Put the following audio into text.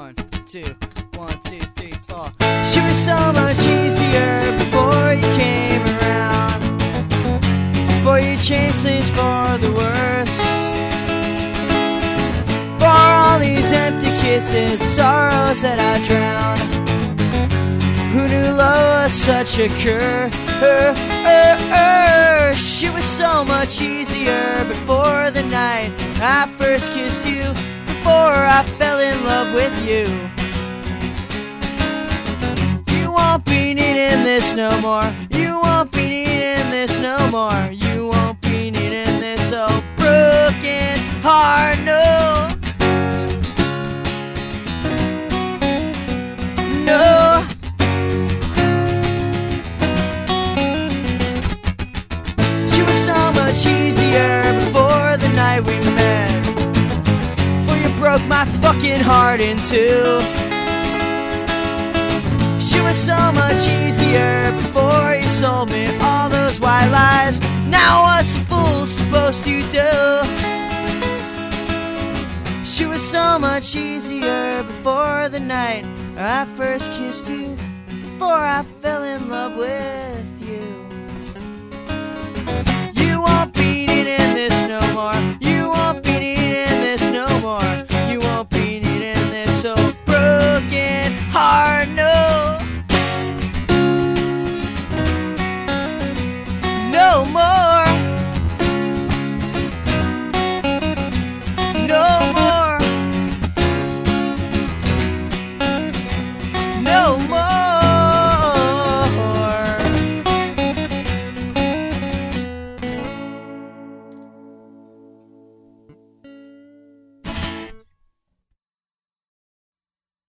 One, two, one, two, three, four. She was so much easier before you came around. Before you changed things for the worse. For all these empty kisses, sorrows that I drowned. Who knew love was such a cure? She was so much easier before the night I first kissed you. Before I fell in love with you. You won't be needing this no more. You won't be needing this no more. You won't be needing this old broken heart, no. No. She was so much easier before the night we met. Broke my fucking heart in two. She was so much easier before you sold me all those white lies. Now what's a fool supposed to do? She was so much easier before the night I first kissed you. Before I fell in love with